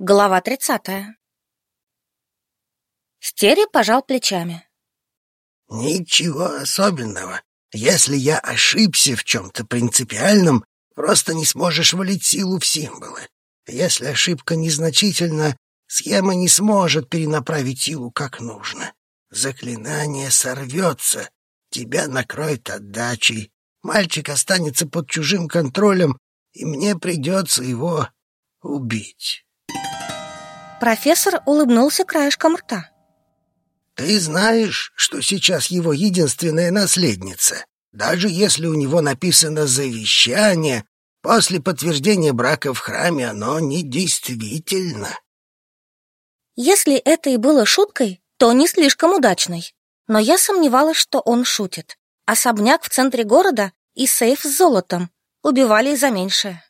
Глава тридцатая. Стери пожал плечами. Ничего особенного. Если я ошибся в чем-то принципиальном, просто не сможешь валить силу в символы. Если ошибка незначительна, схема не сможет перенаправить силу как нужно. Заклинание сорвется, тебя накроет отдачей. Мальчик останется под чужим контролем, и мне придется его убить. Профессор улыбнулся краешком рта. Ты знаешь, что сейчас его единственная наследница. Даже если у него написано завещание, после подтверждения брака в храме оно недействительно. Если это и было шуткой, то не слишком удачной. Но я сомневалась, что он шутит. Особняк в центре города и сейф с золотом убивали за меньшее.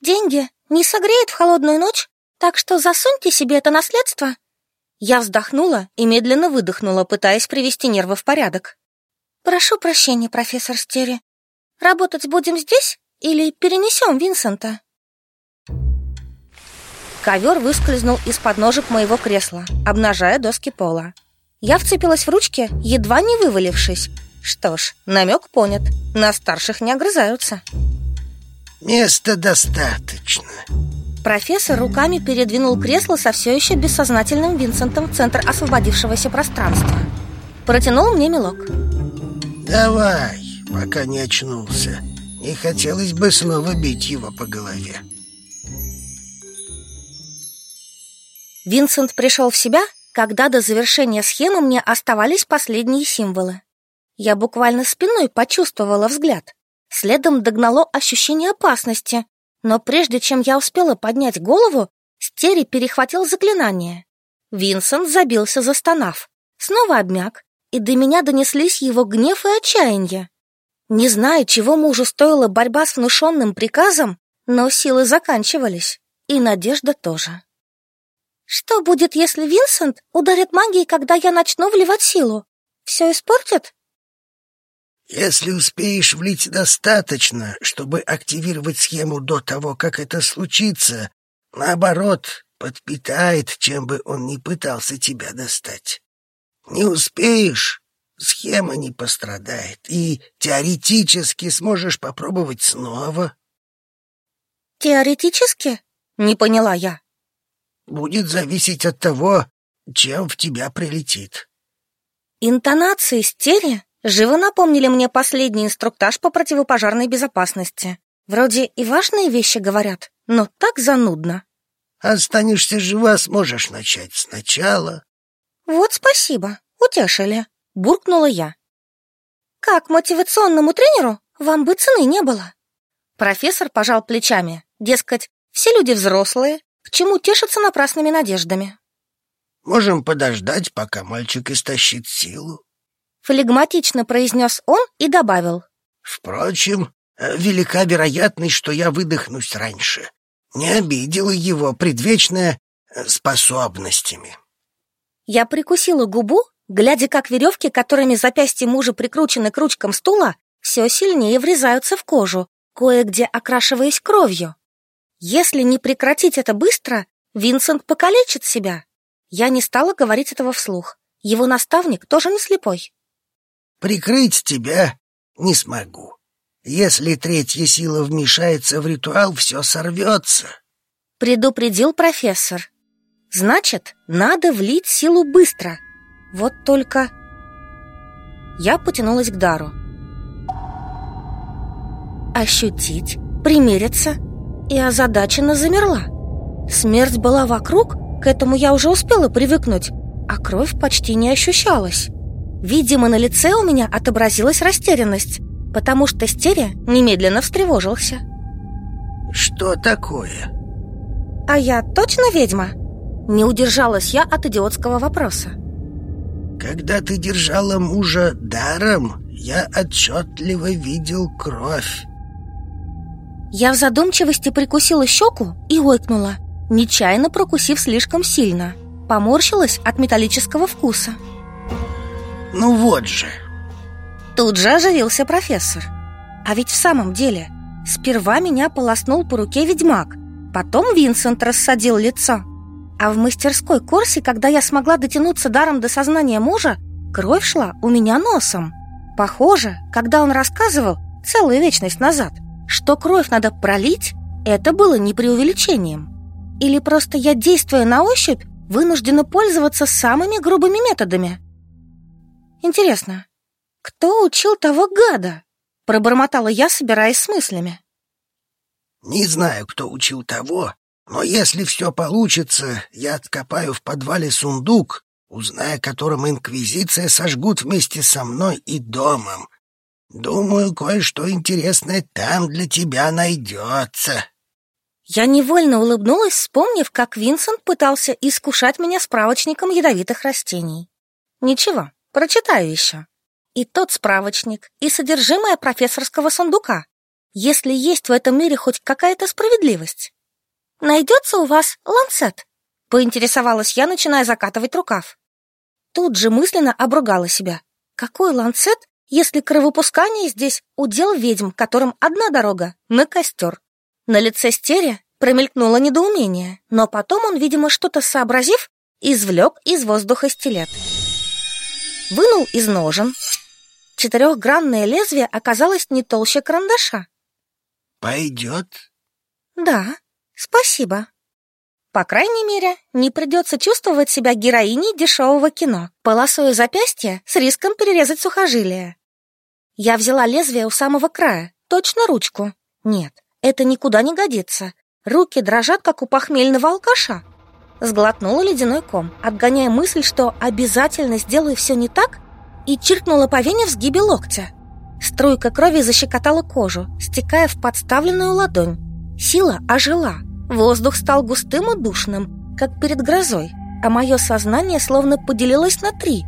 Деньги не согреют в холодную ночь, так что засуньте себе это наследство. Я вздохнула и медленно выдохнула, пытаясь привести нервы в порядок. Прошу прощения, профессор Стери. Работать будем здесь или перенесем Винсента? Ковер выскользнул из-под ножек моего кресла, обнажая доски пола. Я вцепилась в ручки, едва не вывалившись. Что ж, намек понят. На старших не огрызаются. Места достаточно. Профессор руками передвинул кресло со все еще бессознательным Винсентом в центр освободившегося пространства. Протянул мне мелок. Давай, пока не очнулся. Не хотелось бы снова бить его по голове. Винсент пришел в себя, когда до завершения схемы мне оставались последние символы. Я буквально спиной почувствовала взгляд. Следом догнало ощущение опасности, но прежде чем я успела поднять голову, Стери перехватил заклинание. Винсент забился, застонав. Снова обмяк, и до меня донеслись его гнев и отчаяние. Не знаю, чего мужу стоила борьба с внушенным приказом, но силы заканчивались, и надежда тоже. Что будет, если Винсент ударит магией, когда я начну вливать силу? Все испортит? Если успеешь влить достаточно, чтобы активировать схему до того, как это случится, наоборот, подпитает, чем бы он ни пытался тебя достать. Не успеешь, схема не пострадает, и теоретически сможешь попробовать снова. Теоретически? Не поняла я. Будет зависеть от того, чем в тебя прилетит. Интонации стере Живо напомнили мне последний инструктаж по противопожарной безопасности. Вроде и важные вещи говорят, но так занудно. Останешься жива, сможешь начать сначала. Вот спасибо, утешили, буркнула я. Как мотивационному тренеру вам бы цены не было. Профессор пожал плечами, дескать, все люди взрослые, к чему тешатся напрасными надеждами. Можем подождать, пока мальчик истощит силу. Флегматично произнес он и добавил. Впрочем, велика вероятность, что я выдохнусь раньше. Не обидела его предвечная э, способностями. Я прикусила губу, глядя, как веревки, которыми запястья мужа прикручены к ручкам стула, все сильнее врезаются в кожу, кое-где окрашиваясь кровью. Если не прекратить это быстро, Винсент покалечит себя. Я не стала говорить этого вслух. Его наставник тоже не слепой. Прикрыть тебя не смогу. Если третья сила вмешается в ритуал, все сорвется. Предупредил профессор. Значит, надо влить силу быстро. Вот только... Я потянулась к дару. Ощутить, примериться и озадаченно замерла. Смерть была вокруг, к этому я уже успела привыкнуть, а кровь почти не ощущалась. Видимо, на лице у меня отобразилась растерянность, потому что Стеря немедленно встревожился. «Что такое?» «А я точно ведьма?» Не удержалась я от идиотского вопроса. «Когда ты держала мужа даром, я отчетливо видел кровь». Я в задумчивости прикусила щеку и ойкнула, нечаянно прокусив слишком сильно. Поморщилась от металлического вкуса. Ну вот же. Тут же оживился профессор. А ведь в самом деле, сперва меня полоснул по руке ведьмак, Потом Винсент рассадил лицо. А в мастерской Корси, когда я смогла дотянуться даром до сознания мужа, кровь шла у меня носом. Похоже, когда он рассказывал целую вечность назад, что кровь надо пролить, это было не преувеличением. Или просто я, действуя на ощупь, вынуждена пользоваться самыми грубыми методами. Интересно, кто учил того гада? Пробормотала я, собираясь с мыслями. Не знаю, кто учил того, но если все получится, я откопаю в подвале сундук, узная о котором Инквизиция сожгут вместе со мной и домом. Думаю, кое-что интересное там для тебя найдется. Я невольно улыбнулась, вспомнив, как Винсент пытался искушать меня справочником ядовитых растений. Ничего, прочитаю еще. И тот справочник, и содержимое профессорского сундука, если есть в этом мире хоть какая-то справедливость. Найдется у вас ланцет? Поинтересовалась я, начиная закатывать рукав. Тут же мысленно обругала себя. Какой ланцет, если кровопускание здесь удел ведьм, которым одна дорога — на костер? На лице Стерия промелькнуло недоумение, но потом он, видимо, что-то сообразив, извлек из воздуха стилет. Вынул из ножен. Четырехгранное лезвие оказалось не толще карандаша. «Пойдет?» «Да, спасибо», по крайней мере, не придется чувствовать себя героиней дешевого кино, полосуя запястье с риском перерезать сухожилие. Я взяла лезвие у самого края, точно ручку. Нет, это никуда не годится. Руки дрожат, как у похмельного алкаша. Сглотнула ледяной ком, отгоняя мысль, что обязательно сделаю все не так, и чиркнула по вене в сгибе локтя. Струйка крови защекотала кожу, стекая в подставленную ладонь. Сила ожила. Воздух стал густым и душным, как перед грозой, а мое сознание словно поделилось на три.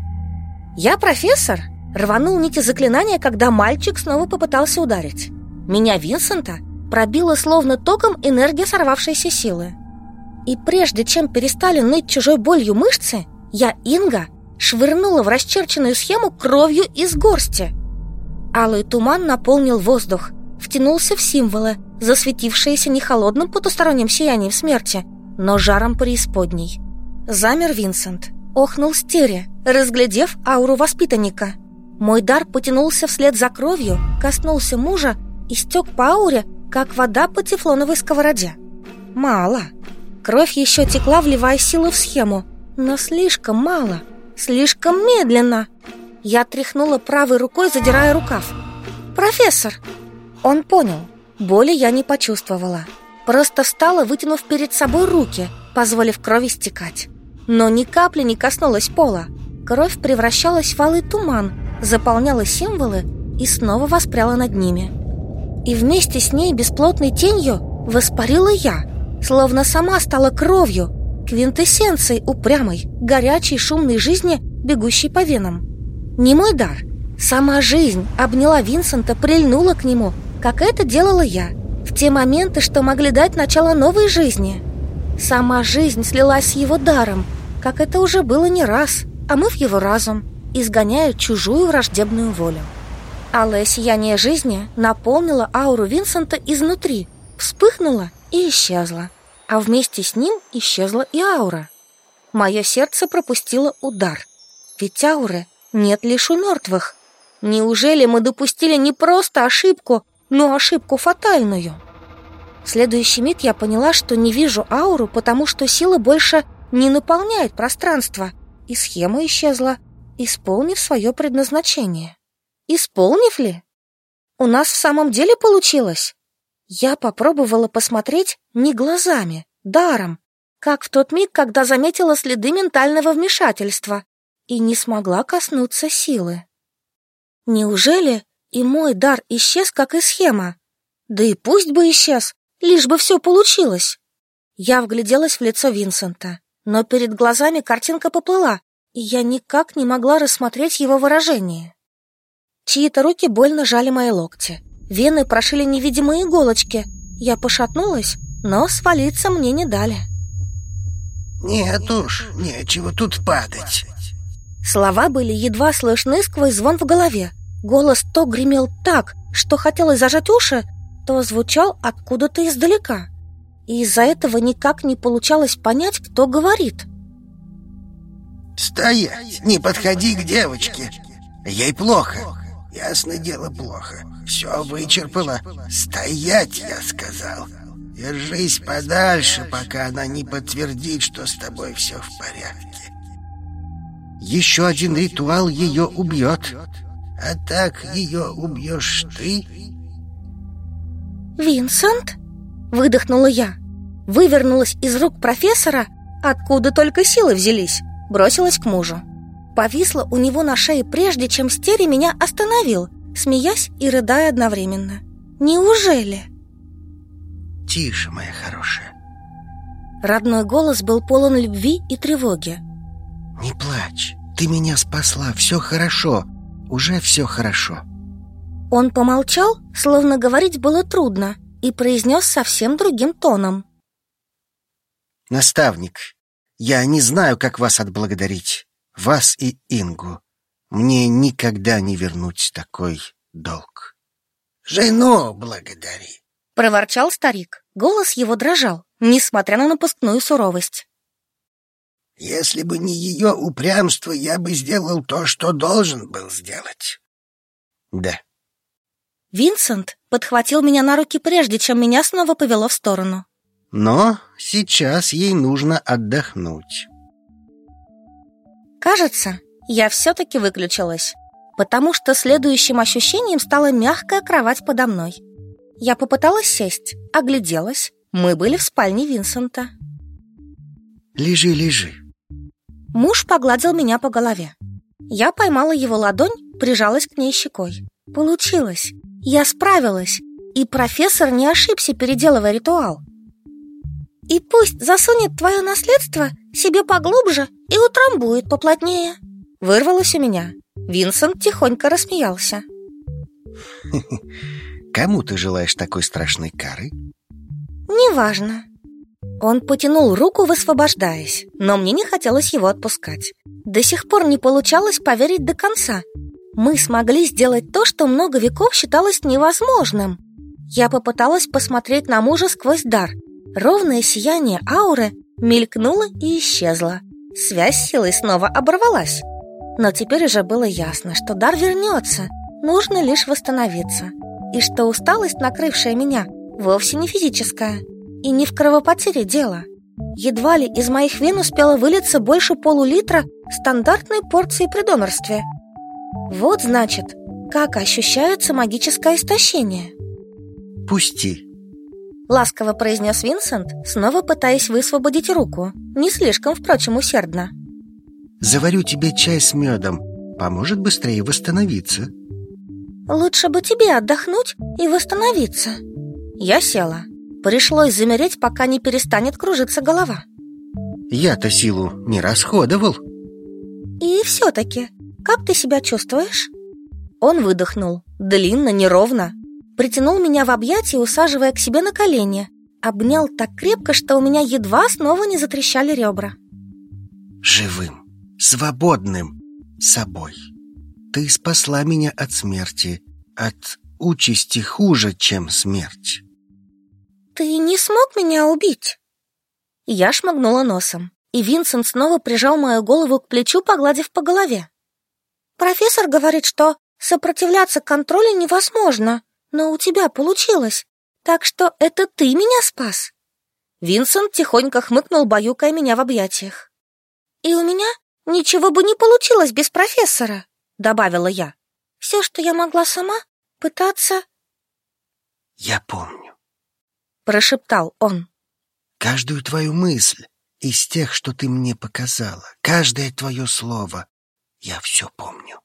«Я профессор!» Рванул нити заклинания, когда мальчик снова попытался ударить. Меня Винсента пробила словно током энергия сорвавшейся силы. И прежде чем перестали ныть чужой болью мышцы, я, Инга, швырнула в расчерченную схему кровью из горсти. Алый туман наполнил воздух, втянулся в символы, засветившиеся не холодным потусторонним сиянием смерти, но жаром преисподней. Замер Винсент, охнул стере, разглядев ауру воспитанника. Мой дар потянулся вслед за кровью, коснулся мужа и стек по ауре, как вода по тефлоновой сковороде. Мало. Кровь еще текла, вливая силы в схему, но слишком мало, слишком медленно. Я тряхнула правой рукой, задирая рукав. «Профессор!» Он понял. Боли я не почувствовала. Просто встала, вытянув перед собой руки, позволив крови стекать. Но ни капли не коснулась пола. Кровь превращалась в алый туман, заполняла символы и снова воспряла над ними и вместе с ней бесплотной тенью воспарила я, словно сама стала кровью, квинтэссенцией упрямой, горячей, шумной жизни, бегущей по венам. Не мой дар. Сама жизнь обняла Винсента, прильнула к нему, как это делала я, в те моменты, что могли дать начало новой жизни. Сама жизнь слилась с его даром, как это уже было не раз, а мы в его разум, изгоняя чужую враждебную волю. Алое сияние жизни наполнило ауру Винсента изнутри, вспыхнуло и исчезло, а вместе с ним исчезла и аура. Мое сердце пропустило удар, ведь ауры нет лишь у мертвых. Неужели мы допустили не просто ошибку, но ошибку фатальную? В следующий миг я поняла, что не вижу ауру, потому что сила больше не наполняет пространство, и схема исчезла, исполнив свое предназначение. Исполнив ли? У нас в самом деле получилось? Я попробовала посмотреть не глазами, даром, как в тот миг, когда заметила следы ментального вмешательства и не смогла коснуться силы. Неужели и мой дар исчез, как и схема? Да и пусть бы исчез, лишь бы все получилось. Я вгляделась в лицо Винсента, но перед глазами картинка поплыла, и я никак не могла рассмотреть его выражение. Чьи-то руки больно жали мои локти. Вены прошили невидимые иголочки. Я пошатнулась, но свалиться мне не дали. «Нет уж, нечего тут падать». Слова были едва слышны сквозь звон в голове. Голос то гремел так, что хотелось зажать уши, то звучал откуда-то издалека. и из-за этого никак не получалось понять, кто говорит. «Стоять! Не подходи к девочке! Ей плохо! Ясное дело, плохо! Все вычерпала! Стоять, я сказал! Держись подальше, пока она не подтвердит, что с тобой все в порядке!» Еще один ритуал ее убьет. А так ее убьешь ты. «Винсент?» — выдохнула я. Вывернулась из рук профессора, откуда только силы взялись, бросилась к мужу. Повисла у него на шее, прежде чем Стери меня остановил, смеясь и рыдая одновременно. «Неужели?» «Тише, моя хорошая». Родной голос был полон любви и тревоги. «Не плачь, ты меня спасла, все хорошо, уже все хорошо». Он помолчал, словно говорить было трудно, и произнес совсем другим тоном. «Наставник, я не знаю, как вас отблагодарить, вас и Ингу. Мне никогда не вернуть такой долг». «Жену благодари», — проворчал старик. Голос его дрожал, несмотря на напускную суровость. Если бы не ее упрямство, я бы сделал то, что должен был сделать. Да. Винсент подхватил меня на руки, прежде чем меня снова повело в сторону. Но сейчас ей нужно отдохнуть. Кажется, я все-таки выключилась, потому что следующим ощущением стала мягкая кровать подо мной. Я попыталась сесть, огляделась. Мы были в спальне Винсента. Лежи, лежи. Муж погладил меня по голове. Я поймала его ладонь, прижалась к ней щекой. Получилось. Я справилась. И профессор не ошибся, переделывая ритуал. И пусть засунет твое наследство себе поглубже и утрамбует поплотнее. Вырвалось у меня. Винсент тихонько рассмеялся. Кому ты желаешь такой страшной кары? Неважно. Он потянул руку, высвобождаясь, но мне не хотелось его отпускать. До сих пор не получалось поверить до конца. Мы смогли сделать то, что много веков считалось невозможным. Я попыталась посмотреть на мужа сквозь дар. Ровное сияние ауры мелькнуло и исчезло. Связь силой снова оборвалась. Но теперь уже было ясно, что дар вернется. Нужно лишь восстановиться. И что усталость, накрывшая меня, вовсе не физическая – и не в кровопотере дело. Едва ли из моих вен успело вылиться больше полулитра стандартной порции при донорстве. Вот, значит, как ощущается магическое истощение. «Пусти», — ласково произнес Винсент, снова пытаясь высвободить руку, не слишком, впрочем, усердно. «Заварю тебе чай с медом, поможет быстрее восстановиться». «Лучше бы тебе отдохнуть и восстановиться». Я села. Пришлось замереть, пока не перестанет кружиться голова. Я-то силу не расходовал. И все-таки, как ты себя чувствуешь? Он выдохнул, длинно, неровно. Притянул меня в объятия, усаживая к себе на колени. Обнял так крепко, что у меня едва снова не затрещали ребра. Живым, свободным, собой. Ты спасла меня от смерти, от участи хуже, чем смерть. «Ты не смог меня убить?» Я шмыгнула носом, и Винсент снова прижал мою голову к плечу, погладив по голове. «Профессор говорит, что сопротивляться контролю невозможно, но у тебя получилось, так что это ты меня спас». Винсент тихонько хмыкнул, баюкая меня в объятиях. «И у меня ничего бы не получилось без профессора», — добавила я. «Все, что я могла сама, пытаться...» «Я помню», — прошептал он. «Каждую твою мысль из тех, что ты мне показала, каждое твое слово, я все помню».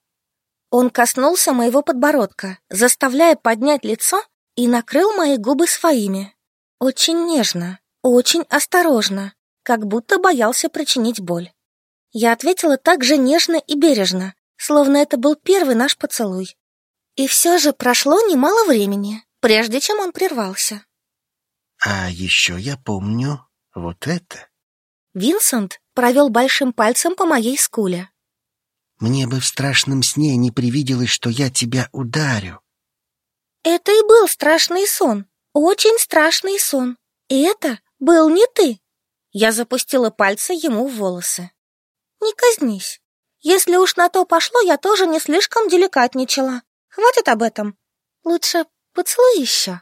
Он коснулся моего подбородка, заставляя поднять лицо и накрыл мои губы своими. Очень нежно, очень осторожно, как будто боялся причинить боль. Я ответила так же нежно и бережно, словно это был первый наш поцелуй. И все же прошло немало времени, прежде чем он прервался. А еще я помню вот это. Винсент провел большим пальцем по моей скуле. Мне бы в страшном сне не привиделось, что я тебя ударю. Это и был страшный сон, очень страшный сон. И это был не ты. Я запустила пальцы ему в волосы. Не казнись. Если уж на то пошло, я тоже не слишком деликатничала. Хватит об этом. Лучше поцелуй еще.